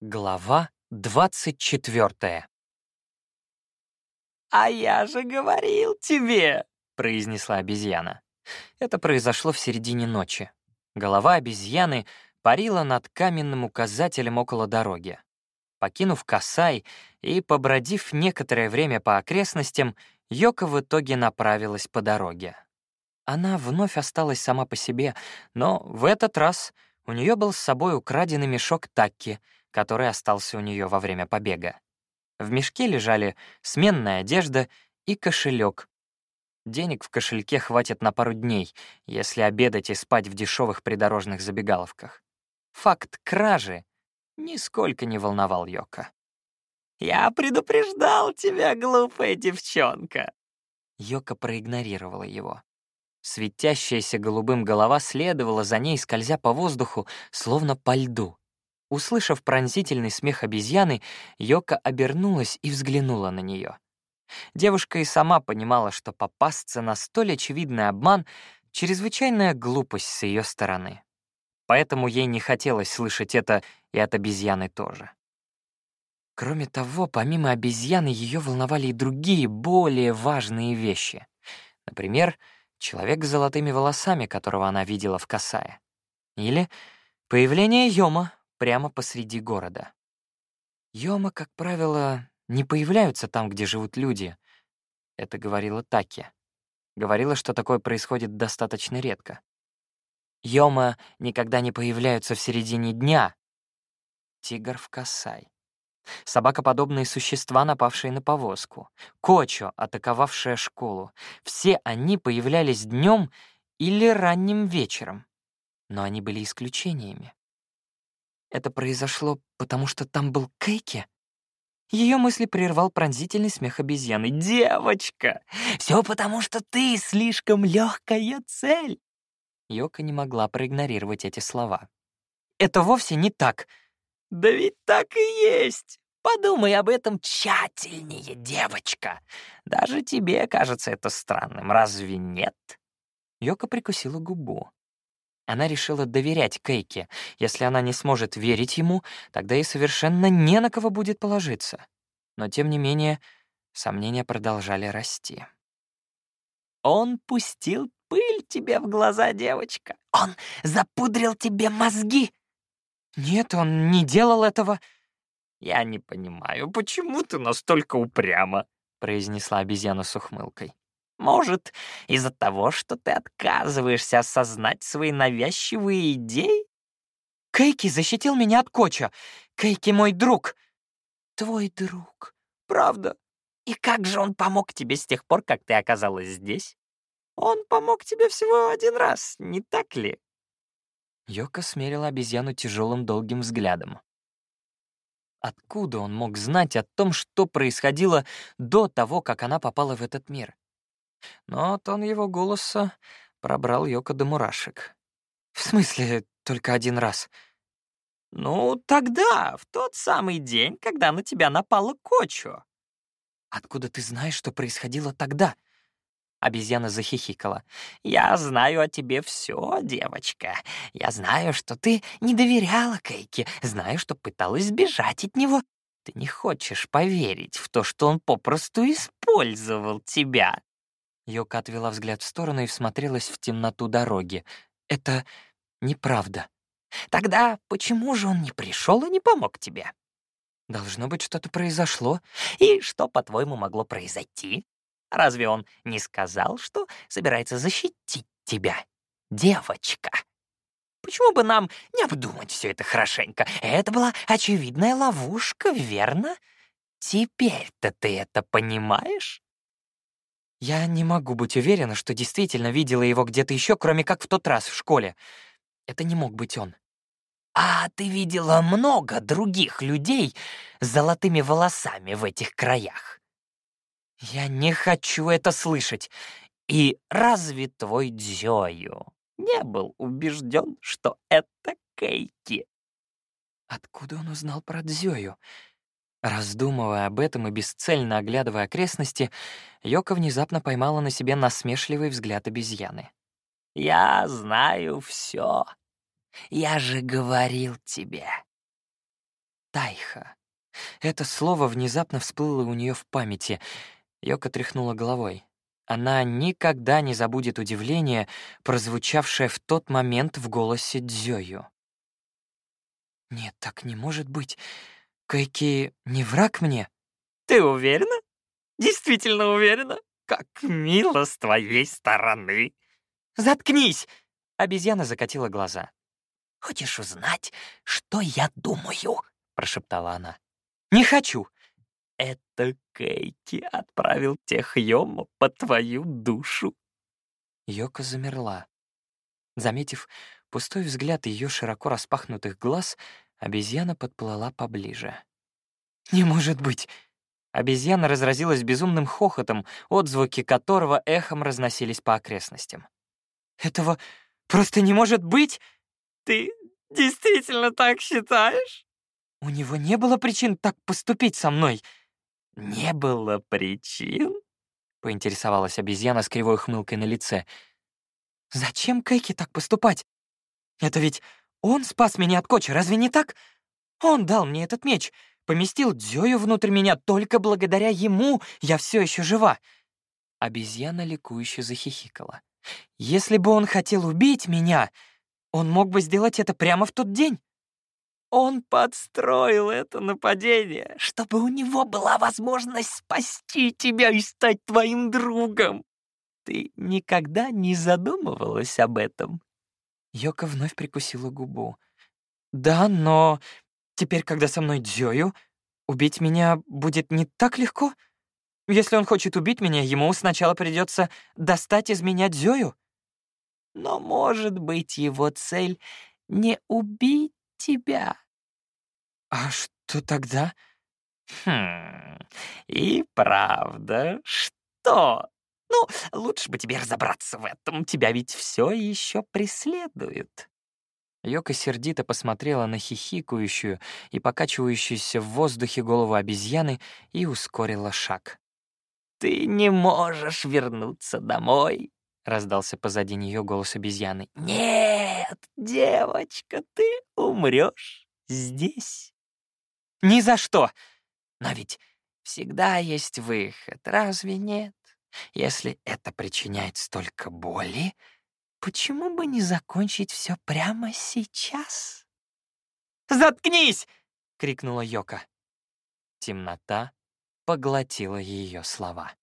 Глава 24 «А я же говорил тебе!» — произнесла обезьяна. Это произошло в середине ночи. Голова обезьяны парила над каменным указателем около дороги. Покинув Касай и побродив некоторое время по окрестностям, Йока в итоге направилась по дороге. Она вновь осталась сама по себе, но в этот раз у нее был с собой украденный мешок такки — который остался у нее во время побега. В мешке лежали сменная одежда и кошелек. Денег в кошельке хватит на пару дней, если обедать и спать в дешевых придорожных забегаловках. Факт кражи нисколько не волновал Йока. «Я предупреждал тебя, глупая девчонка!» Йока проигнорировала его. Светящаяся голубым голова следовала за ней, скользя по воздуху, словно по льду. Услышав пронзительный смех обезьяны, Йока обернулась и взглянула на нее. Девушка и сама понимала, что попасться на столь очевидный обман — чрезвычайная глупость с ее стороны. Поэтому ей не хотелось слышать это и от обезьяны тоже. Кроме того, помимо обезьяны, ее волновали и другие, более важные вещи. Например, человек с золотыми волосами, которого она видела в Касае. Или появление Йома, прямо посреди города. Йома, как правило, не появляются там, где живут люди. Это говорила Таки. Говорила, что такое происходит достаточно редко. Йома никогда не появляются в середине дня. Тигр в Касай. Собакоподобные существа, напавшие на повозку. Кочо, атаковавшая школу. Все они появлялись днем или ранним вечером. Но они были исключениями. Это произошло, потому что там был Кейки? Ее мысли прервал пронзительный смех обезьяны. «Девочка! Все потому, что ты слишком легкая цель!» Йока не могла проигнорировать эти слова. «Это вовсе не так!» «Да ведь так и есть! Подумай об этом тщательнее, девочка! Даже тебе кажется это странным, разве нет?» Йока прикусила губу. Она решила доверять Кейке. Если она не сможет верить ему, тогда ей совершенно не на кого будет положиться. Но, тем не менее, сомнения продолжали расти. «Он пустил пыль тебе в глаза, девочка! Он запудрил тебе мозги!» «Нет, он не делал этого!» «Я не понимаю, почему ты настолько упряма?» — произнесла обезьяна с ухмылкой. Может, из-за того, что ты отказываешься осознать свои навязчивые идеи? Кейки защитил меня от Коча. Кейки мой друг. Твой друг. Правда. И как же он помог тебе с тех пор, как ты оказалась здесь? Он помог тебе всего один раз, не так ли? Йока смерила обезьяну тяжелым долгим взглядом. Откуда он мог знать о том, что происходило до того, как она попала в этот мир? Но тон его голоса пробрал Йока до мурашек. «В смысле, только один раз?» «Ну, тогда, в тот самый день, когда на тебя напала Кочо». «Откуда ты знаешь, что происходило тогда?» Обезьяна захихикала. «Я знаю о тебе все, девочка. Я знаю, что ты не доверяла Кейке, знаю, что пыталась сбежать от него. Ты не хочешь поверить в то, что он попросту использовал тебя. Йока отвела взгляд в сторону и всмотрелась в темноту дороги. «Это неправда». «Тогда почему же он не пришел и не помог тебе?» «Должно быть, что-то произошло». «И что, по-твоему, могло произойти? Разве он не сказал, что собирается защитить тебя, девочка?» Почему бы нам не обдумать все это хорошенько? Это была очевидная ловушка, верно? Теперь-то ты это понимаешь? Я не могу быть уверена, что действительно видела его где-то еще, кроме как в тот раз в школе. Это не мог быть он. А ты видела много других людей с золотыми волосами в этих краях? Я не хочу это слышать. И разве твой Дзёю не был убежден, что это Кейки? Откуда он узнал про Дзёю? Раздумывая об этом и бесцельно оглядывая окрестности, Йока внезапно поймала на себе насмешливый взгляд обезьяны. «Я знаю все. Я же говорил тебе». Тайха. Это слово внезапно всплыло у нее в памяти. Йока тряхнула головой. Она никогда не забудет удивление, прозвучавшее в тот момент в голосе Дзёю. «Нет, так не может быть. Кайки не враг мне?» «Ты уверена? Действительно уверена? Как мило с твоей стороны!» «Заткнись!» — обезьяна закатила глаза. «Хочешь узнать, что я думаю?» — прошептала она. «Не хочу!» Это Кейти отправил тех Йома по твою душу. Йока замерла. Заметив пустой взгляд ее широко распахнутых глаз, обезьяна подплыла поближе. «Не может быть!» Обезьяна разразилась безумным хохотом, отзвуки которого эхом разносились по окрестностям. «Этого просто не может быть!» «Ты действительно так считаешь?» «У него не было причин так поступить со мной!» «Не было причин?» — поинтересовалась обезьяна с кривой хмылкой на лице. «Зачем Кэки так поступать? Это ведь он спас меня от Коча, разве не так? Он дал мне этот меч, поместил Дзёю внутрь меня, только благодаря ему я все еще жива». Обезьяна ликующе захихикала. «Если бы он хотел убить меня, он мог бы сделать это прямо в тот день. Он подстроил это нападение, чтобы у него была возможность спасти тебя и стать твоим другом. Ты никогда не задумывалась об этом?» Йока вновь прикусила губу. «Да, но теперь, когда со мной Дзёю, убить меня будет не так легко. Если он хочет убить меня, ему сначала придется достать из меня Дзёю». «Но, может быть, его цель — не убить тебя. А что тогда? Хм, и правда, что? Ну, лучше бы тебе разобраться в этом, тебя ведь все еще преследуют. Йока сердито посмотрела на хихикающую и покачивающуюся в воздухе голову обезьяны и ускорила шаг. «Ты не можешь вернуться домой», — раздался позади нее голос обезьяны. «Нет, девочка, ты умрешь здесь». «Ни за что!» «Но ведь всегда есть выход, разве нет? Если это причиняет столько боли, почему бы не закончить все прямо сейчас?» «Заткнись!» — крикнула Йока. Темнота поглотила ее слова.